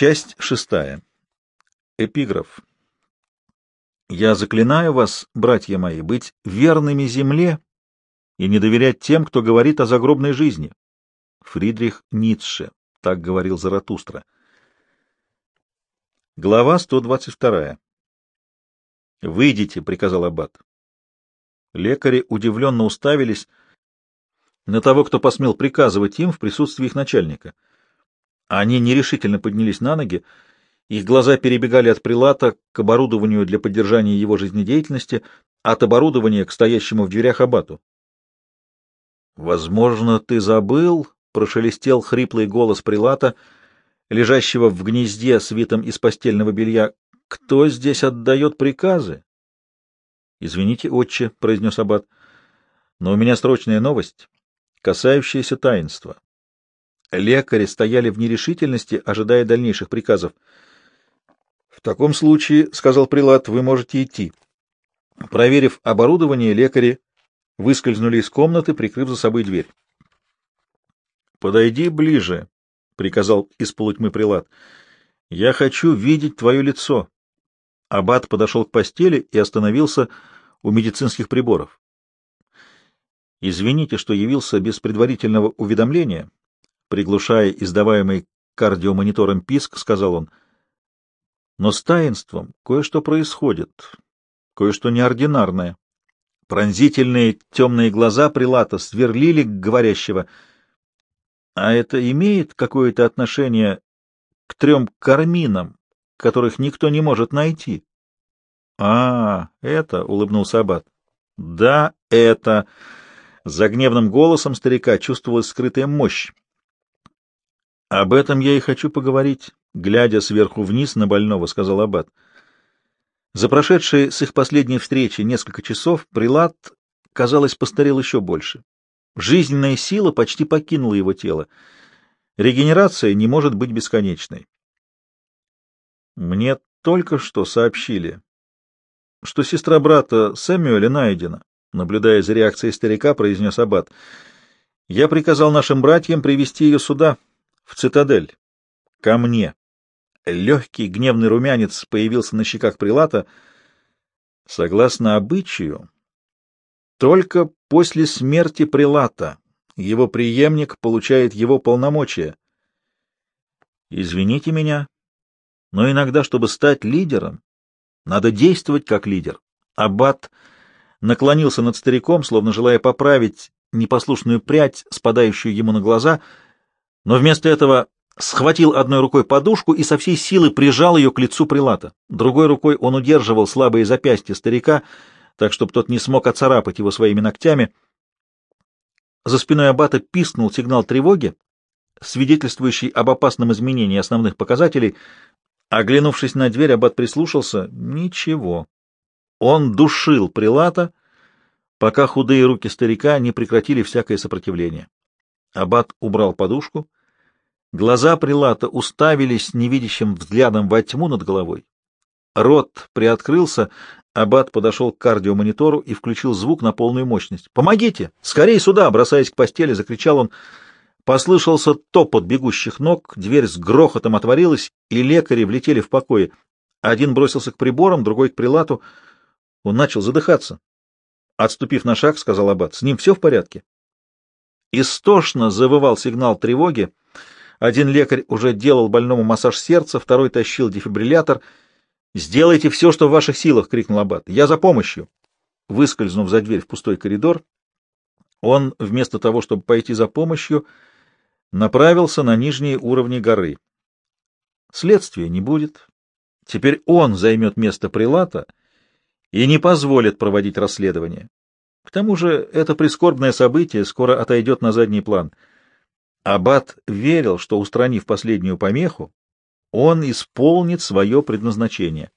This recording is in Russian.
Часть шестая. Эпиграф. «Я заклинаю вас, братья мои, быть верными земле и не доверять тем, кто говорит о загробной жизни». Фридрих Ницше, так говорил Заратустра. Глава 122. «Выйдите», — приказал Аббат. Лекари удивленно уставились на того, кто посмел приказывать им в присутствии их начальника — они нерешительно поднялись на ноги, их глаза перебегали от прилата к оборудованию для поддержания его жизнедеятельности, от оборудования к стоящему в дверях абату. «Возможно, ты забыл», — прошелестел хриплый голос прилата, лежащего в гнезде свитом из постельного белья, — «кто здесь отдает приказы?» «Извините, отче», — произнес аббат, — «но у меня срочная новость, касающаяся таинства. Лекари стояли в нерешительности, ожидая дальнейших приказов. — В таком случае, — сказал прилад, — вы можете идти. Проверив оборудование, лекари выскользнули из комнаты, прикрыв за собой дверь. — Подойди ближе, — приказал из полутьмы прилад. — Я хочу видеть твое лицо. Аббат подошел к постели и остановился у медицинских приборов. — Извините, что явился без предварительного уведомления, приглушая издаваемый кардиомонитором писк, сказал он. Но с таинством кое-что происходит, кое-что неординарное. Пронзительные темные глаза Прилата сверлили говорящего. А это имеет какое-то отношение к трем карминам, которых никто не может найти? — А, это, — улыбнулся Аббат. — Да, это. За гневным голосом старика чувствовалась скрытая мощь. — Об этом я и хочу поговорить, глядя сверху вниз на больного, — сказал Аббат. За прошедшие с их последней встречи несколько часов Прилад, казалось, постарел еще больше. Жизненная сила почти покинула его тело. Регенерация не может быть бесконечной. Мне только что сообщили, что сестра брата Сэмюэля найдена, наблюдая за реакцией старика, произнес Аббат. Я приказал нашим братьям привести ее сюда, в цитадель. Ко мне. Легкий гневный румянец появился на щеках прилата. Согласно обычаю, только после смерти прилата его преемник получает его полномочия. Извините меня, но иногда, чтобы стать лидером, надо действовать как лидер. Аббат наклонился над стариком, словно желая поправить непослушную прядь, спадающую ему на глаза — но вместо этого схватил одной рукой подушку и со всей силы прижал ее к лицу прилата. Другой рукой он удерживал слабые запястья старика, так чтобы тот не смог оцарапать его своими ногтями. За спиной аббата пискнул сигнал тревоги, свидетельствующий об опасном изменении основных показателей. Оглянувшись на дверь, аббат прислушался. Ничего. Он душил прилата, пока худые руки старика не прекратили всякое сопротивление. Аббат убрал подушку Глаза прилата уставились невидящим взглядом во тьму над головой. Рот приоткрылся, аббат подошел к кардиомонитору и включил звук на полную мощность. «Помогите! Скорей сюда!» — бросаясь к постели, закричал он. Послышался топот бегущих ног, дверь с грохотом отворилась, и лекари влетели в покое. Один бросился к приборам, другой — к прилату. Он начал задыхаться. Отступив на шаг, сказал аббат, — с ним все в порядке? Истошно завывал сигнал тревоги. Один лекарь уже делал больному массаж сердца, второй тащил дефибриллятор. «Сделайте все, что в ваших силах!» — крикнул Аббат. «Я за помощью!» Выскользнув за дверь в пустой коридор, он, вместо того, чтобы пойти за помощью, направился на нижние уровни горы. Следствия не будет. Теперь он займет место прилата и не позволит проводить расследование. К тому же это прискорбное событие скоро отойдет на задний план — Аббат верил, что, устранив последнюю помеху, он исполнит свое предназначение.